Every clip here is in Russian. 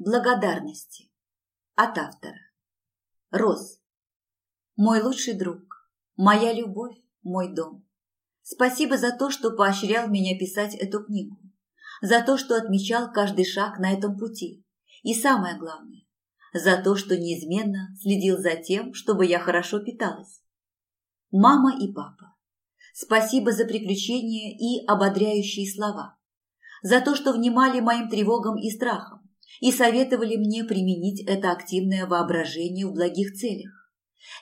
Благодарности. От автора. Роз. Мой лучший друг. Моя любовь. Мой дом. Спасибо за то, что поощрял меня писать эту книгу. За то, что отмечал каждый шаг на этом пути. И самое главное, за то, что неизменно следил за тем, чтобы я хорошо питалась. Мама и папа. Спасибо за приключения и ободряющие слова. За то, что внимали моим тревогам и страхам и советовали мне применить это активное воображение в благих целях.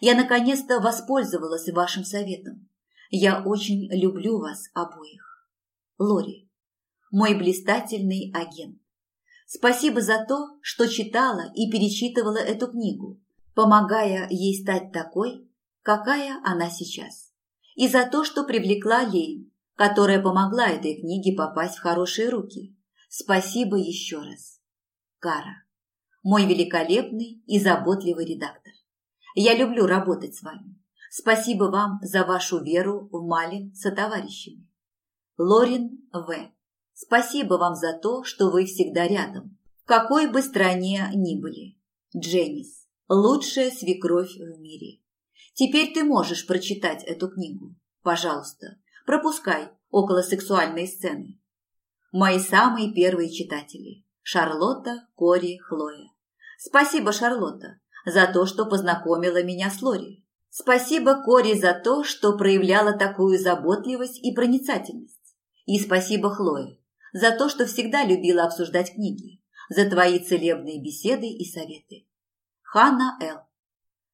Я наконец-то воспользовалась вашим советом. Я очень люблю вас обоих. Лори, мой блистательный агент. Спасибо за то, что читала и перечитывала эту книгу, помогая ей стать такой, какая она сейчас. И за то, что привлекла Лейн, которая помогла этой книге попасть в хорошие руки. Спасибо еще раз. Кара, мой великолепный и заботливый редактор. Я люблю работать с вами. Спасибо вам за вашу веру в Малин со товарищами. Лорин В. Спасибо вам за то, что вы всегда рядом, в какой бы стране ни были. Дженнис. Лучшая свекровь в мире. Теперь ты можешь прочитать эту книгу. Пожалуйста, пропускай около сексуальной сцены. Мои самые первые читатели. Шарлотта, Кори, Хлоя. Спасибо, Шарлотта, за то, что познакомила меня с Лори. Спасибо, Кори, за то, что проявляла такую заботливость и проницательность. И спасибо, Хлое, за то, что всегда любила обсуждать книги, за твои целебные беседы и советы. Ханна Л.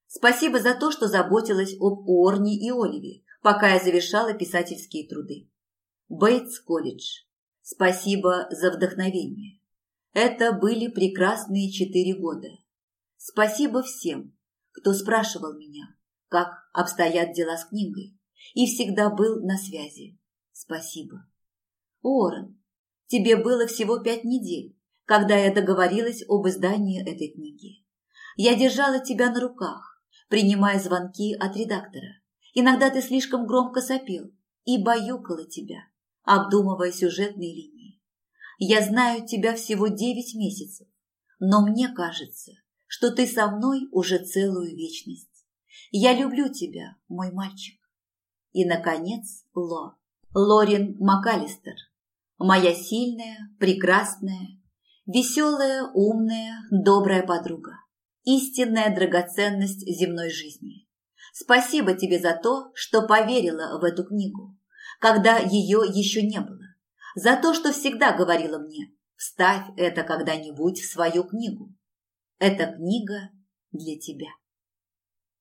Спасибо за то, что заботилась об Уорни и Оливе, пока я завершала писательские труды. Бейтс колледж. Спасибо за вдохновение. Это были прекрасные четыре года. Спасибо всем, кто спрашивал меня, как обстоят дела с книгой, и всегда был на связи. Спасибо. Уоррен, тебе было всего пять недель, когда я договорилась об издании этой книги. Я держала тебя на руках, принимая звонки от редактора. Иногда ты слишком громко сопел и баюкала тебя, обдумывая сюжетные линии. Я знаю тебя всего девять месяцев, но мне кажется, что ты со мной уже целую вечность. Я люблю тебя, мой мальчик. И, наконец, Ло. Лорин МакАлистер. Моя сильная, прекрасная, веселая, умная, добрая подруга. Истинная драгоценность земной жизни. Спасибо тебе за то, что поверила в эту книгу, когда ее еще не было за то, что всегда говорила мне «Вставь это когда-нибудь в свою книгу». Эта книга для тебя.